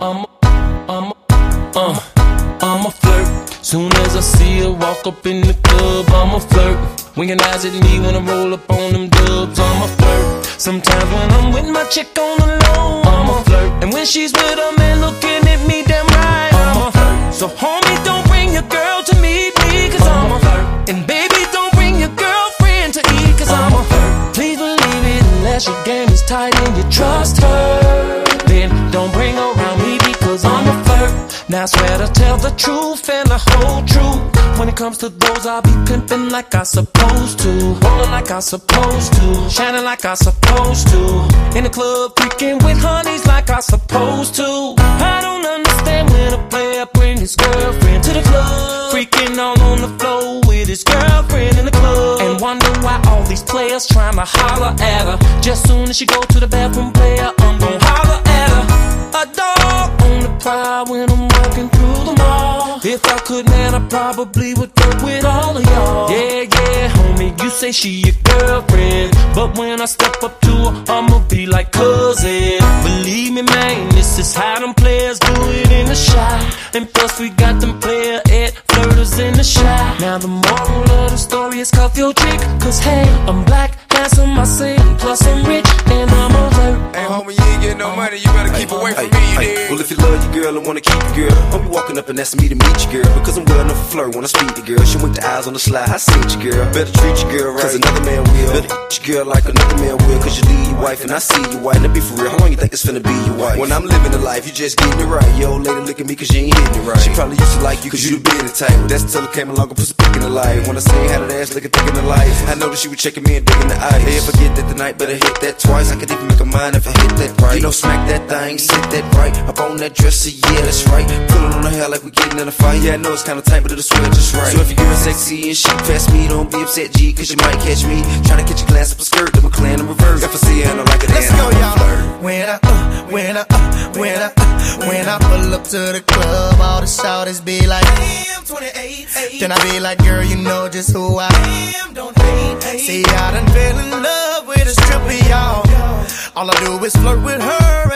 I'm a, I'm a, uh, I'm a flirt. Soon as I see her walk up in the club, I'm a flirt. Winking eyes at me when I roll up on them dubs, I'm a flirt. Sometimes when I'm with my chick on the low, I'm a flirt. And when she's with a man looking at me damn right, I'm a flirt. So homie, don't bring your girl Now I swear to tell the truth and the whole truth. When it comes to those, I'll be pimping like I supposed to. Rolling like I supposed to. Shining like I supposed to. In the club, freaking with honeys like I supposed to. I don't understand when a player bring his girlfriend to the club. Freaking all on the floor with his girlfriend in the club. And wonder why all these players trying to holler at her. Just soon as she go to the bathroom, player, I'm gon' holler at her. A dog on the prowl when If I could, man, I probably would go with all of y'all. Yeah, yeah, homie, you say she your girlfriend. But when I step up to her, I'ma be like cousin. Believe me, man, this is how them players do it in the shot. And plus, we got them player at flirters in the shot. Now, the moral of the story is cuff your chick. Cause hey, I'm black, handsome, I sing. You keep away from me, you dig? Well, if you love your girl and wanna keep your girl, don't be walking up and asking me to meet your girl. Because I'm well enough for flirt when I speak to girl. She went the eyes on the slide, I seen your girl. Better treat your girl right, cause another man will. Better treat your girl like another man will. Cause you leave your wife and I see your wife. Now be for real, how long you think it's finna be your wife? When I'm living the life, you just getting it right. Your old lady look at me cause you ain't hitting it right. She probably used to like you cause you the business type. Well, that's till it came along and put some pick in the life. When I say how that ass looking thick in the life, I know that she was checking me and digging the eyes. Hey, if I get that tonight, better hit that twice. I could even make a mind if I hit that right. You know, smack that thing, sit that right. Up on that dresser, yeah, that's right. Pulling on her hair like we getting in a fight. Yeah, I know it's kinda tight, but it'll sweat just right. So if you give her sexy and she pass me, don't be upset, G, cause you might catch me. Trying to catch a glance up a skirt, then we clan in reverse. If I see her and I like it, Let's go, y'all. When I, uh, when I, uh, when I, uh, when I pull up to the club, all the shouters be like, Damn, 28. Then I be like, girl, you know just who I am. Don't hate. See, I done fell in love with a stripper, y'all. All I do is flirt with her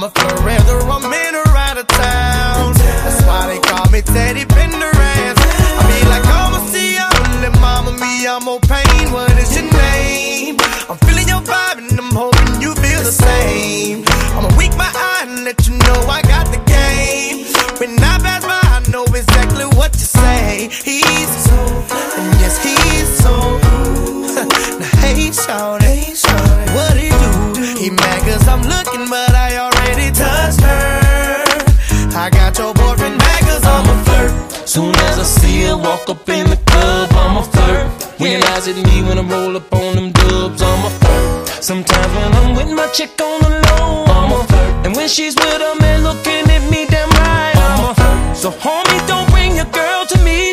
I'm a whether I'm in or out of town. That's why they call me Teddy Pendergrass. I be like, I'ma see ya, little mama, me, I'm more pain. What is your name? I'm feeling your vibe and I'm hoping you feel the same. I'ma wink my eye and let you know I got the game. When I pass by, I know exactly what to say. He's so, and Sometimes when I'm with my chick on the low, I'm a flirt. And when she's with a man looking at me damn right, I'm a flirt. So homie, don't bring your girl to me,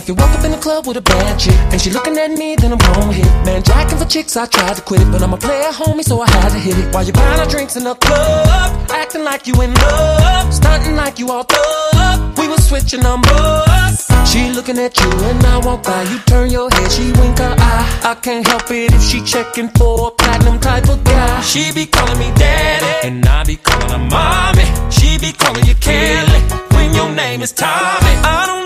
if you walk up in the club with a bad chick and she looking at me, then I'm gon' hit. Man, jacking for chicks, I tried to quit it, but I'm a player, homie, so I had to hit it. While you buying our drinks in the club, acting like you in love, stunting like you all thug. We was switching numbers. She looking at you and I walk by. You turn your head, she wink her eye. I can't help it if she checking for a platinum type of guy. She be calling me daddy, and I be calling her mommy. She be calling you Kelly when your name is Tommy. I don't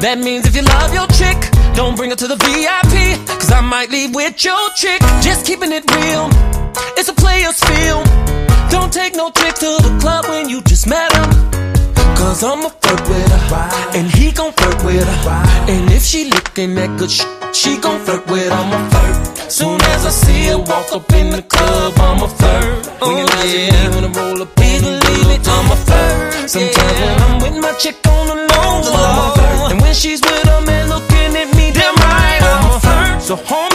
That means if you love your chick, don't bring her to the VIP. Cause I might leave with your chick. Just keeping it real. It's a player's film. Don't take no trick to the club when you just met him. Cause I'ma flirt with her. And he gon' flirt with her. And if she looking that good sh- she gon' flirt with I'ma flirt. Soon as I see her walk up in the club, I'ma flirt. Oh, yeah. When I roll up, please believe it, I'ma flirt. Sometimes when I'm with my chick on the low, I'ma when she's with a man looking at me, damn right, I'ma flirt. So homie,